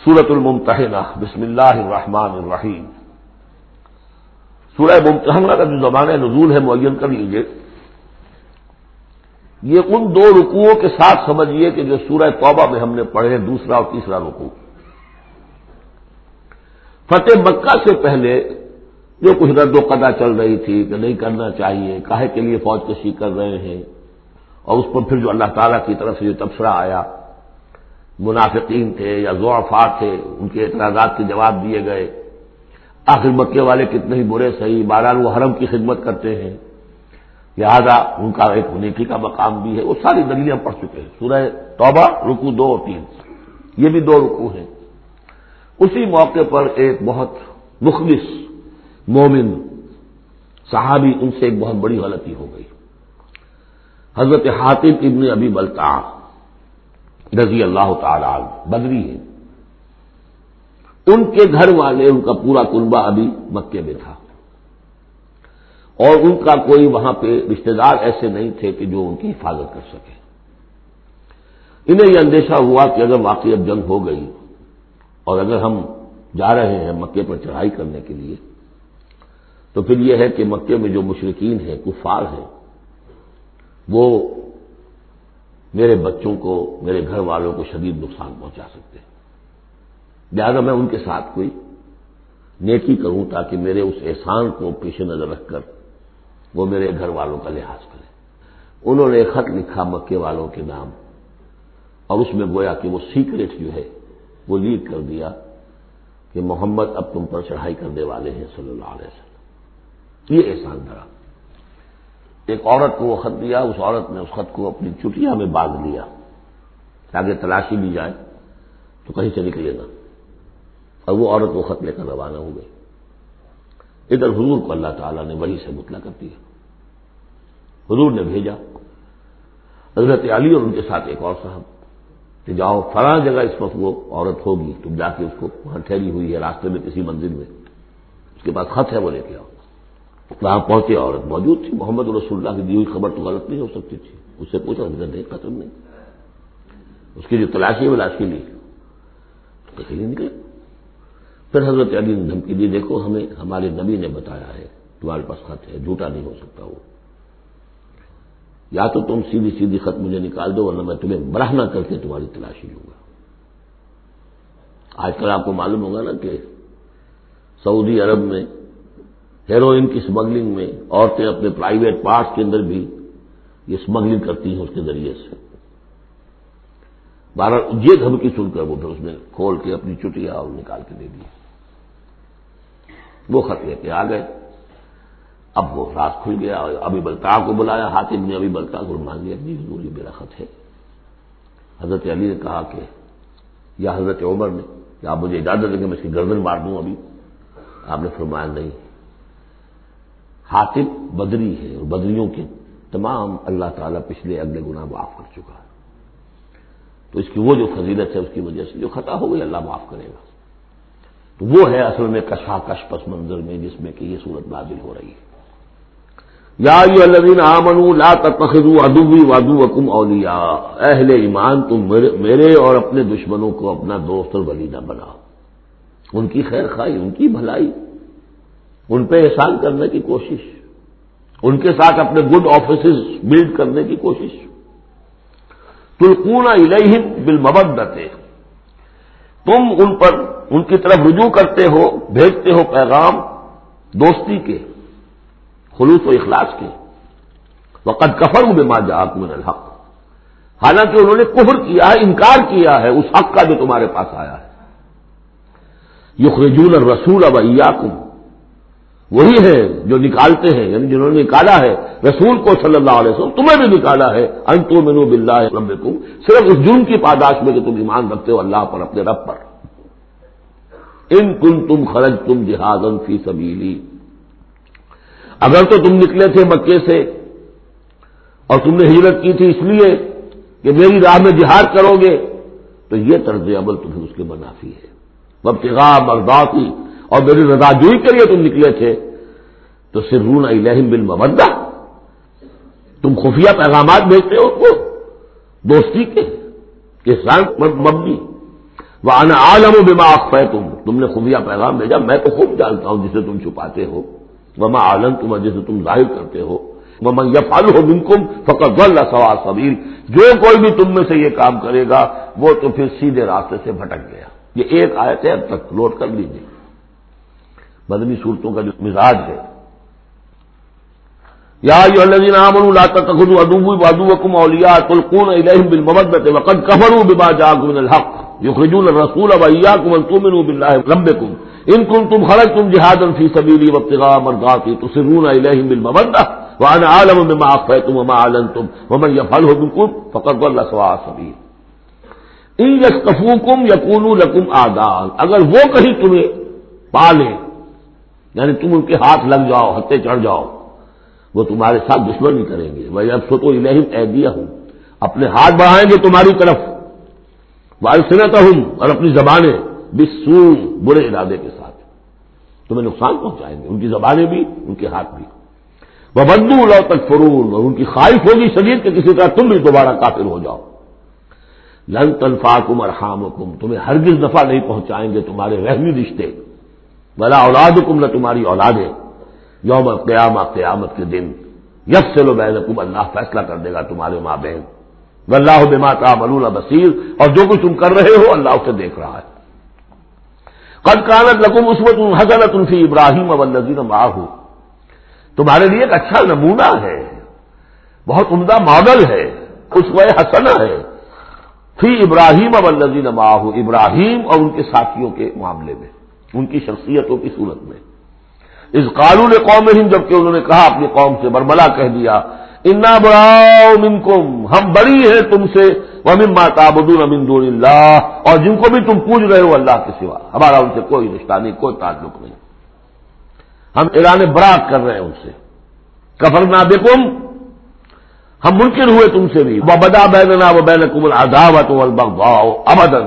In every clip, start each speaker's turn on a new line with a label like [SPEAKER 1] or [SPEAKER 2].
[SPEAKER 1] سورت الممتحنہ بسم اللہ الرحمن الرحیم. سورہ ممتحنہ کا جو زمانہ نزول ہے، معین کر لیجیے یہ ان دو رکوعوں کے ساتھ سمجھیے کہ جو سورہ توبہ میں ہم نے پڑھے دوسرا اور تیسرا رکوع. فتح مکہ سے پہلے جو کچھ رد و قدا چل رہی تھی کہ نہیں کرنا چاہیے، کاہے کے لیے فوج کشی کر رہے ہیں، اور اس پر پھر جو اللہ تعالیٰ کی طرف سے جو تبصرہ آیا منافقین تھے یا ضعفا تھے، ان کے اعتراضات کے جواب دیے گئے۔ آخر مکے والے کتنے ہی برے، صحیح، باران وہ حرم کی خدمت کرتے ہیں۔ لہذا ان کا ایک نیکی کا مقام بھی ہے۔ وہ ساری دلیاں پڑھ چکے ہیں۔ سورہ توبہ رکو دو اور تین۔ یہ بھی دو رکو ہیں۔ اسی موقع پر ایک بہت مخلص مومن صحابی ان سے ایک بہت بڑی غلطی ہو گئی۔ حضرت حاطب ابن ابی بلتا رضی اللہ تعالی بدری ہے ان کے گھر والے، ان کا پورا کنبا ابھی مکے میں تھا۔ اور ان کا کوئی وہاں پہ رشتے دار ایسے نہیں تھے کہ جو ان کی حفاظت کر سکے۔ انہیں یہ اندیشہ ہوا کہ اگر واقعی اب جنگ ہو گئی اور اگر ہم جا رہے ہیں مکے پر چڑھائی کرنے کے لیے، تو پھر یہ ہے کہ مکے میں جو مشرقین ہیں، کفار ہیں، وہ میرے بچوں کو، میرے گھر والوں کو شدید نقصان پہنچا سکتے ہیں۔ لہٰذا میں ان کے ساتھ کوئی نیکی کروں تاکہ میرے اس احسان کو پیش نظر رکھ کر وہ میرے گھر والوں کا لحاظ کریں انہوں نے خط لکھا مکے والوں کے نام اور اس میں گویا کہ وہ سیکرٹ جو ہے، وہ لیک کر دیا کہ محمد اب تم پر چڑھائی کرنے والے ہیں صلی اللہ علیہ وسلم۔ یہ احسان دھرا ایک عورت کو وہ خط دیا، اس عورت نے اس خط کو اپنی چٹیا میں باندھ لیا۔ تاکہ تلاشی لی جائے، تو کہیں سے نکلے گا۔ اور وہ عورت وہ خط لے کر روانہ ہو گئی۔ ادھر حضور کو اللہ تعالیٰ نے وہی سے مطلع کر دیا۔ حضور نے بھیجا۔ حضرت علی اور ان کے ساتھ ایک اور صاحب کہ جاؤ، فلاں جگہ اس وقت وہ عورت ہوگی، تم جا کے اس کو وہاں ٹھہری ہوئی ہے، راستے میں کسی منزل میں۔ اس کے پاس خط ہے، وہ لے کے آؤ۔ وہاں پہنچے عورت موجود تھی، محمد رسول اللہ کی دی ہوئی خبر تو غلط نہیں ہو سکتی تھی۔ اس سے پوچھا نہیں ختم نہیں۔ اس کی جو تلاشی ہے، وہ لاشی لی۔ کہیں نہیں نکلے۔ پھر حضرت علی نے دھمکی دی، دیکھو ہمیں، ہمارے نبی نے بتایا ہے تمہارے پاس خط ہے، جھوٹا نہیں ہو سکتا وہ۔ یا تو تم سیدھی سیدھی خط مجھے نکال دو، ورنہ میں تمہیں براہنا کر کے تمہاری تلاشی لوں گا۔ آج کل آپ کو معلوم ہوگا نا کہ سعودی عرب میں ہیروئن کی اسمگلنگ میں عورتیں اپنے پرائیویٹ پارٹس کے اندر بھی یہ اسمگلنگ کرتی ہیں اس کے ذریعے سے۔ بارہ یہ دھمکی سن کر وہ پھر اس نے کھول کے اپنی چٹیا اور نکال کے دے دی۔ وہ خط لے کے آ گئے۔ اب وہ راز کھل گیا ابھی بلتا کو بلایا حاطم نے ابھی بلتا کو مان لیا۔ جی حضور، یہ میرا خط ہے۔ حضرت علی نے کہا کہ یا حضرت عمر نے کہ آپ مجھے اجازت دیں گے میں اس کی گردن مار دوں ابھی۔ آپ نے فرمایا نہیں۔ حاطب بدری ہے اور بدریوں کے تمام اللہ تعالیٰ پچھلے اگلے گنا معاف کر چکا ہے۔ تو اس کی وہ جو فضیلت ہے اس کی وجہ سے جو خطا ہو گئی، اللہ معاف کرے گا۔ تو وہ ہے اصل میں کشاکش پس منظر میں، جس میں کہ یہ صورت نازل ہو رہی ہے۔ یا الذین آمنوا لا تتخذوا عدوی وادو وکم اولیا اہل ایمان، تم میرے اور اپنے دشمنوں کو اپنا دوست اور ولی نہ بناؤ۔ ان کی خیر خائی ان کی بھلائی۔ ان پہ احسان کرنے کی کوشش، ان کے ساتھ اپنے گڈ آفیسز بلڈ کرنے کی کوشش۔ تلکون الہم بالمبدت تم ان پر، ان کی طرف رجوع کرتے ہو، بھیجتے ہو پیغام دوستی کے، خلوص و اخلاص کے۔ وقت کفر ہوں بے ماں من الحق۔ حالانکہ انہوں نے کفر کیا ہے، انکار کیا ہے، اس حق کا جو تمہارے پاس آیا ہے۔ یخرجون الرسول اب وہی ہے جو نکالتے ہیں یعنی جنہوں نے نکالا ہے، رسول کو صلی اللہ علیہ وسلم، تمہیں بھی نکالا ہے۔ انتو منو بلّہ ربکم، صرف اس جرم کی پاداش میں کہ تم ایمان رکھتے ہو اللہ پر، اپنے رب پر۔ ان کن تم خرج تم جہاد فی سبیلی۔ اگر تو تم نکلے تھے مکے سے، اور تم نے ہجرت کی تھی اس لیے کہ میری راہ میں جہاد کرو گے، تو یہ طرز عمل تمہیں اس کے منافی ہے۔ وبتغا مرداتی اور میری رضا جوئی کے لیے تم نکلے تھے۔ تو سرون الہم بل مبدہ تم خفیہ پیغامات بھیجتے ہو کو۔ دوستی کے کسان مبنی وہ ان عالم و بما ہے تم تم نے خفیہ پیغام بھیجا، میں تو خوب جانتا ہوں جسے تم چھپاتے ہو۔ وما عالم تم جسے تم ظاہر کرتے ہو۔ وہ من یفال ہو بنکم فقط ول سوال سبیل جو کوئی بھی تم میں سے یہ کام کرے گا، وہ تو پھر سیدھے راستے سے بھٹک گیا۔ یہ ایک آیت ہے، اب تک لوٹ کر لیجیے بدنی صورتوں کا جو مزاج ہے۔ یا الذین آمنوا لا تتخذوا عدوی وعدوکم اولیاء تلقون الیہم بالمودۃ وقد کفروا بما جاءکم من الحق یخرجون الرسول وایاکم ان تؤمنوا بالله ربکم۔ ان کنتم خرجتم جهادا فی سبیلی وابتغاء مرضاتی تسرون الیہم بالمودۃ وانا عالم بما اخفیتم وما اعلنتم ومن يفعله منکم فقد ضل سواء السبیل ان یسقفوکم یکونوا لکم اعداء اگر وہ کہیں تمہیں پالیں یعنی تم ان کے ہاتھ لگ جاؤ ہتے چڑھ جاؤ۔ وہ تمہارے ساتھ دشمنی کریں گے۔ میں اب سو تو دیا ہوں، اپنے ہاتھ بڑھائیں گے تمہاری طرف۔ وائسنت ہوں اور اپنی زبانیں بسو برے ارادے کے ساتھ۔ تمہیں نقصان پہنچائیں گے۔ ان کی زبانیں بھی، ان کے ہاتھ بھی۔ وہ بدو لو تک فرون اور ان کی خواہش ہوگی شدید کہ کسی طرح تم بھی دوبارہ کافر ہو جاؤ۔ لن تنفاکم اور تمہیں ہرگز دفعہ نہیں پہنچائیں گے تمہارے رحمی رشتے۔ بلا اولاد کم نہ تمہاری اولادیں یوم قیامہ قیامت کے دن یس سے لو بین اللہ فیصلہ کر دے گا تمہارے ماں بہن۔ و اللہ بما کا بصیر اور جو کچھ تم کر رہے ہو، اللہ اسے دیکھ رہا ہے۔ قد کانت لکم عثمت حضرت الفی ابراہیم اب نذیر ہو تمہارے لیے ایک اچھا نمونہ ہے۔ بہت عمدہ ماڈل ہے۔ اس وہ حسنا ہے۔ فی ابراہیم اب النزین ابراہیم اور ان کے ساتھیوں کے معاملے میں۔ ان کی شخصیتوں کی صورت میں۔ اس قانون قوم ہند جبکہ انہوں نے کہا، اپنی قوم سے برملا کہہ دیا، انا براؤ منکم، ہم بڑی ہیں تم سے ومن ماتا بدون امین اللہ، اور جن کو بھی تم پوج رہے ہو اللہ کے سوا۔ ہمارا ان سے کوئی رشتہ نہیں، کوئی تعلق نہیں۔ ہم ایران برات کر رہے ہیں ان سے۔ کفر نہ ہم منکر ہوئے تم سے بھی۔ بدا بینا وہ بین کمل عداوت ابدن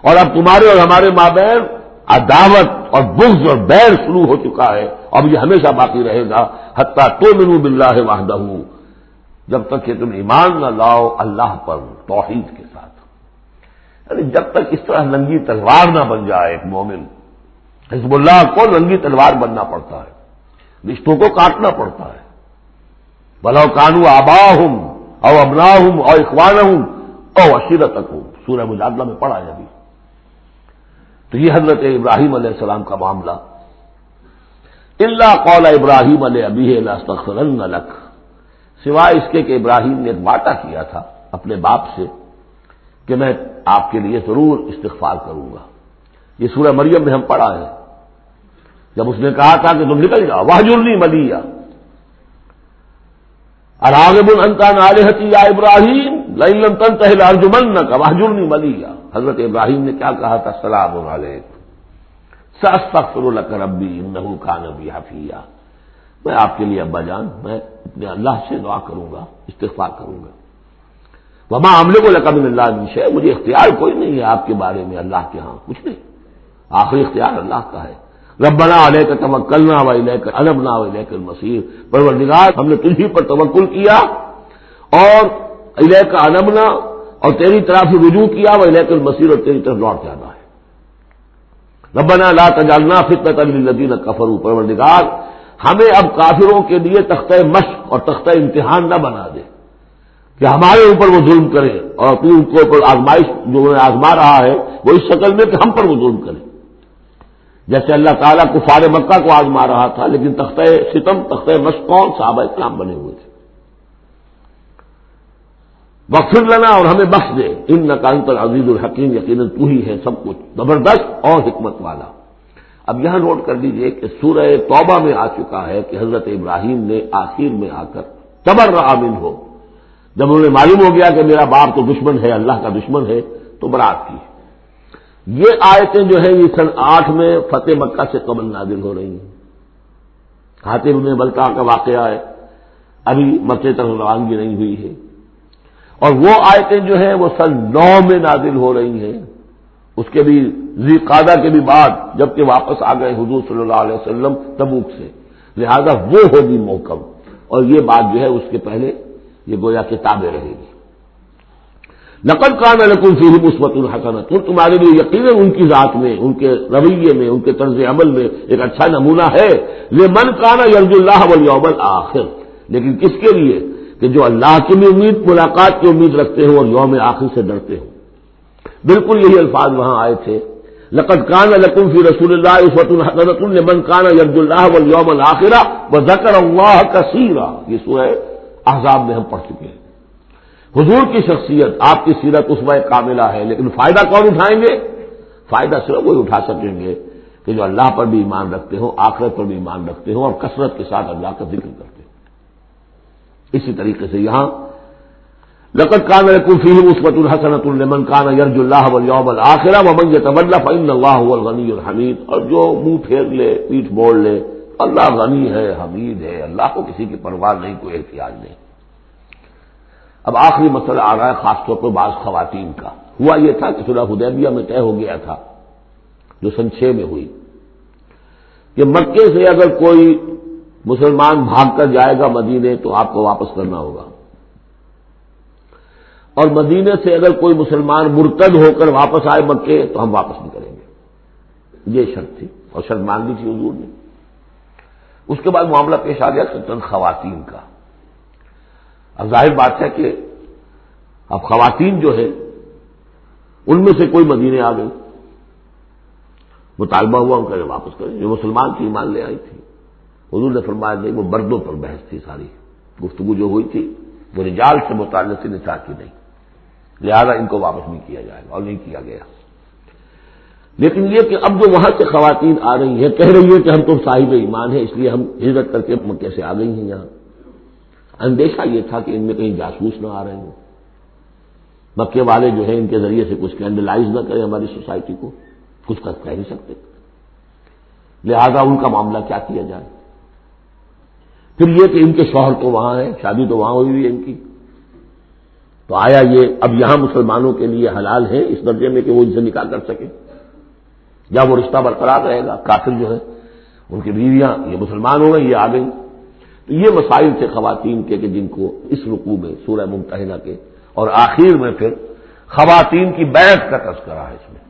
[SPEAKER 1] اور اب تمہارے اور ہمارے ماں بہن عداوت اور بغض اور بیر شروع ہو چکا ہے۔ اب یہ ہمیشہ باقی رہے گا۔ حتیٰ تو منو بلّہ واہدہ جب تک کہ تم ایمان نہ لاؤ اللہ پر توحید کے ساتھ۔ یعنی جب تک اس طرح ننگی تلوار نہ بن جائے ایک مومن، حزب اللہ کو ننگی تلوار بننا پڑتا ہے۔ رشتوں کو کاٹنا پڑتا ہے۔ بلاؤ کانو آبا ہوں او ابنا ہوں اور اخوان ہوں او اشیرت ہوں سورہ مجادلہ میں پڑھا ہے ابھی۔ تو یہ حضرت ابراہیم علیہ السلام کا معاملہ۔ اللہ قول ابراہیم علیہ ابھی لک سوائے اس کے کہ ابراہیم نے ایک واٹا کیا تھا اپنے باپ سے کہ میں آپ کے لیے ضرور استغفار کروں گا۔ یہ سورہ مریم میں ہم پڑھا ہے جب اس نے کہا تھا کہ تم نکل جاؤ وہ جرنی ملیا اراغب انتا نالحتی یا ابراہیم لن تن تہل ارجمن نہ کا جرنی ملیا حضرت ابراہیم نے کیا کہا تھا؟ سلام علیکم. سخر الکر ابی نبو نبی حفیہ. میں آپ کے لیے ابا جان، میں اپنے اللہ سے دعا کروں گا، استغفار کروں گا. وما عملے کو لقب اللہ ہے مجھے اختیار کوئی نہیں ہے آپ کے بارے میں، اللہ کے ہاں کچھ نہیں. آخری اختیار اللہ کا ہے. ربنا علیہ کا توکلنا و لے کر البنا و لے کر مسیر پرور ہم نے تجھی پر توکل کیا اور علیہ کا انبنا اور تیری طرف سے رجوع کیا، وہ لیکن مسیر اور تیری طرف لوٹ جانا ہے۔ ربنا لا تجالنا فتنت الدین کفر پروردگار، ہمیں اب کافروں کے لیے تختہ مشق اور تختہ امتحان نہ بنا دے کہ ہمارے اوپر وہ ظلم کرے اور تو ان کو آزمائش جو آزما رہا ہے، وہ اس شکل میں کہ ہم پر وہ ظلم کرے۔ جیسے اللہ تعالیٰ کو فار مکہ کو آزما رہا تھا، لیکن تختہ ستم، تختہ مشق کون؟ صحابہ اسلام بنے ہوئے تھے۔ وقفر لنا اور ہمیں بخش دے۔ ان نقانتر عزیز الحکیم یقیناً تو ہی ہے سب کچھ، زبردست اور حکمت والا۔ اب یہاں نوٹ کر لیجیے کہ سورہ توبہ میں آ چکا ہے کہ حضرت ابراہیم نے آخر میں آ کر تبر عامن ہو جب انہیں معلوم ہو گیا کہ میرا باپ تو دشمن ہے، اللہ کا دشمن ہے، تو برات کی۔ یہ آیتیں جو ہے یہ سن آٹھ میں فتح مکہ سے قبل نازل ہو رہی ہیں۔ خاطر میں بلکہ کا واقعہ ہے۔ ابھی مکے تک روانگی نہیں ہوئی ہے۔ اور وہ آیتیں جو ہیں وہ سن نو میں نازل ہو رہی ہیں۔ اس کے بھی زی قادہ کے بھی بعد جبکہ واپس آ گئے حضور صلی اللہ علیہ وسلم تبوک سے۔ لہذا وہ ہوگی موکم اور یہ بات جو ہے اس کے پہلے یہ گویا کتابیں رہے گی۔ نقل کان الکم فی مثبت الحسن تو تمہارے لیے یقیناً ان کی ذات میں، ان کے رویے میں، ان کے طرز عمل میں ایک اچھا نمونہ ہے۔ یہ من کانا یرج اللہ ولیوم آخر لیکن کس کے لیے؟ کہ جو اللہ کی بھی امید، ملاقات کی امید رکھتے ہوں اور یوم آخر سے ڈرتے ہوں بالکل یہی الفاظ وہاں آئے تھے۔ لقد کان لکم فی رسول اللہ عصوت الحسنت من کانا یرج اللہ ولیوم الآخرہ و ذکر اللہ کثیرہ یہ سو احزاب میں ہم پڑھ چکے ہیں۔ حضور کی شخصیت، آپ کی سیرت اس وقت کاملہ ہے، لیکن فائدہ کون اٹھائیں گے؟ فائدہ صرف وہی اٹھا سکیں گے کہ جو اللہ پر بھی ایمان رکھتے ہوں آخرت پر بھی ایمان رکھتے ہوں اور کثرت کے ساتھ اللہ کا ذکر کرتے ہوں اسی طریقے سے یہاں لقت کان کلفی مثبت الحسنت المن کان یرج اللہ ولیوم الآخرہ ومن طبل فن اللہ الغنی الحمید اور جو منہ پھیر لے، پیٹھ موڑ لے، اللہ غنی ہے، حمید ہے، اللہ کو کسی کی پرواہ نہیں، کوئی احتیاط نہیں۔ اب آخری مسئلہ آ رہا ہے، خاص طور پر بعض خواتین کا۔ ہوا یہ تھا کہ صلح حدیبیہ میں طے ہو گیا تھا، جو سن چھ میں ہوئی، کہ مکے سے اگر کوئی مسلمان بھاگ کر جائے گا مدینے تو آپ کو واپس کرنا ہوگا۔ اور مدینے سے اگر کوئی مسلمان مرتد ہو کر واپس آئے مکے تو ہم واپس نہیں کریں گے۔ یہ شرط تھی اور شرط مان لی تھی حضور نے۔ اس کے بعد معاملہ پیش آ گیا چند خواتین کا۔ اب ظاہر بات ہے کہ اب خواتین جو ہے ان میں سے کوئی مدینے آ گئی۔ مطالبہ ہوا ان کا واپس کریں۔ جو مسلمان تھی ایمان لے آئی تھی۔ حضور نے فرمایا نہیں، وہ مردوں پر بحث تھی ساری۔ گفتگو جو ہوئی تھی، وہ رجال سے متعلق تھی نسا کی نہیں۔ لہذا ان کو واپس نہیں کیا جائے گا اور نہیں کیا گیا۔ لیکن یہ کہ اب جو وہاں سے خواتین آ رہی ہیں، کہہ رہی ہیں کہ ہم تو صاحب ایمان ہیں، اس لیے ہم ہجرت کر کے مکے سے آ گئی ہیں یہاں۔ اندیشہ یہ تھا کہ ان میں کہیں جاسوس نہ آ رہے ہوں۔ مکے والے جو ہیں، ان کے ذریعے سے کچھ کینڈلائز نہ کریں ہماری سوسائٹی کو۔ کچھ کر کہہ نہیں سکتے۔ لہذا ان کا معاملہ کیا کیا جائے؟ پھر یہ کہ ان کے شوہر تو وہاں ہیں، شادی تو وہاں ہوئی ہوئی ہے ان کی۔ تو آیا یہ اب یہاں مسلمانوں کے لیے حلال ہے اس درجے میں کہ وہ ان سے نکاح کر سکے یا وہ رشتہ برقرار رہے گا، کافر جو ہے، ان کی بیویاں یہ مسلمان ہو گئی یہ آ گئی تو یہ مسائل تھے خواتین کے کہ جن کو اس رقو میں، سورہ ممتحنہ کے اور آخر میں پھر خواتین کی بیعت کا تذکرہ ہے اس میں۔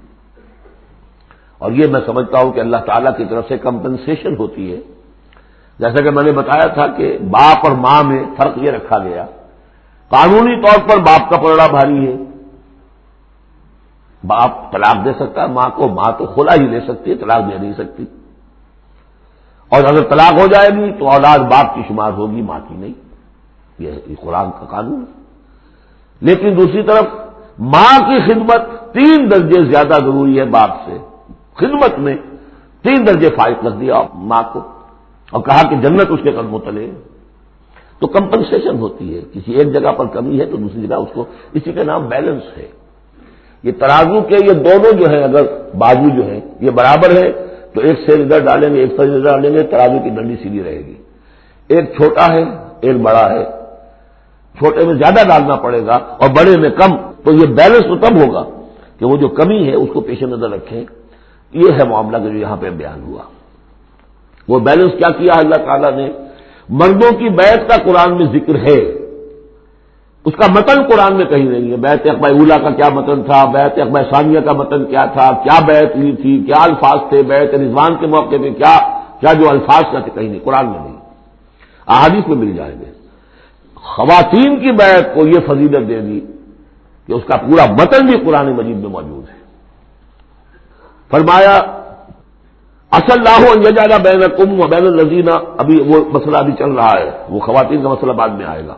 [SPEAKER 1] اور یہ میں سمجھتا ہوں کہ اللہ تعالیٰ کی طرف سے کمپنسیشن ہوتی ہے جیسا کہ میں نے بتایا تھا کہ باپ اور ماں میں فرق یہ رکھا گیا، قانونی طور پر باپ کا پلڑا بھاری ہے۔ باپ طلاق دے سکتا ہے، ماں کو، ماں تو کھلا ہی لے سکتی ہے، طلاق دے نہیں سکتی۔ اور اگر طلاق ہو جائے گی تو اولاد باپ کی شمار ہوگی، ماں کی نہیں۔ یہ قرآن کا قانون ہے۔ لیکن دوسری طرف، ماں کی خدمت تین درجے زیادہ ضروری ہے باپ سے۔ خدمت میں تین درجے فائد کر دیا ماں کو۔ اور کہا کہ جنت اس کے قدموں تلے تو کمپنسیشن ہوتی ہے۔ کسی ایک جگہ پر کمی ہے تو دوسری جگہ اس کو اسی کا نام بیلنس ہے۔ یہ ترازو کے یہ دونوں جو ہیں، اگر بازو جو ہیں، یہ برابر ہے تو ایک سیل ادھر ڈالیں گے، ایک سیل ادھر ڈالیں گے، ترازو کی ڈنڈی سیدھی رہے گی۔ ایک چھوٹا ہے، ایک بڑا ہے۔ چھوٹے میں زیادہ ڈالنا پڑے گا اور بڑے میں کم۔ تو یہ بیلنس تو تب ہوگا کہ وہ جو کمی ہے، اس کو پیش نظر رکھیں۔ یہ ہے معاملہ جو یہاں پہ بیان ہوا۔ وہ بیلنس کیا کیا اللہ تعالیٰ نے؟ مردوں کی بیعت کا قرآن میں ذکر ہے۔ اس کا متن قرآن میں کہیں نہیں ہے۔ بیت اقبا اولا کا کیا متن تھا؟ بیت اقبا ثانیہ کا متن کیا تھا؟ کیا بیت لی تھی؟ کیا الفاظ تھے؟ بیت رضوان کے موقع پہ کیا؟ کیا جو الفاظ کا تھے کہیں نہیں؟ قرآن میں نہیں۔ احادیث میں مل جائیں گے۔ خواتین کی بیعت کو یہ فضیلت دے دی کہ اس کا پورا متن بھی قرآن مجید میں موجود ہے۔ فرمایا اصل لاہو بین کم و بین الزینہ ابھی وہ مسئلہ ابھی چل رہا ہے، وہ خواتین کا مسئلہ بعد میں آئے گا۔